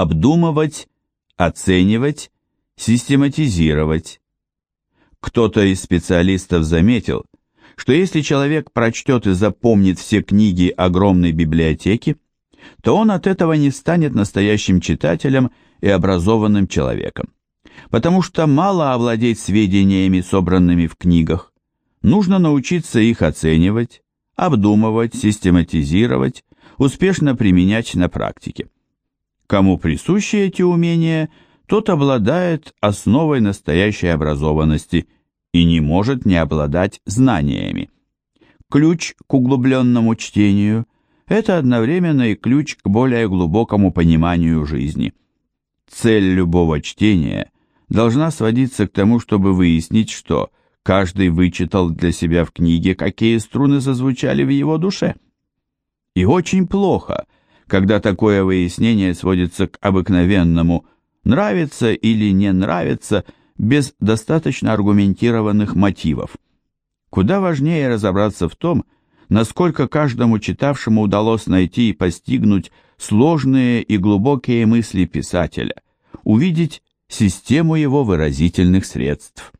обдумывать, оценивать, систематизировать. Кто-то из специалистов заметил, что если человек прочтет и запомнит все книги огромной библиотеки, то он от этого не станет настоящим читателем и образованным человеком. Потому что мало овладеть сведениями, собранными в книгах. Нужно научиться их оценивать, обдумывать, систематизировать, успешно применять на практике. Кому присущи эти умения, тот обладает основой настоящей образованности и не может не обладать знаниями. Ключ к углубленному чтению – это одновременно и ключ к более глубокому пониманию жизни. Цель любого чтения должна сводиться к тому, чтобы выяснить, что каждый вычитал для себя в книге, какие струны зазвучали в его душе. И очень плохо, когда такое выяснение сводится к обыкновенному «нравится или не нравится» без достаточно аргументированных мотивов. Куда важнее разобраться в том, насколько каждому читавшему удалось найти и постигнуть сложные и глубокие мысли писателя, увидеть систему его выразительных средств.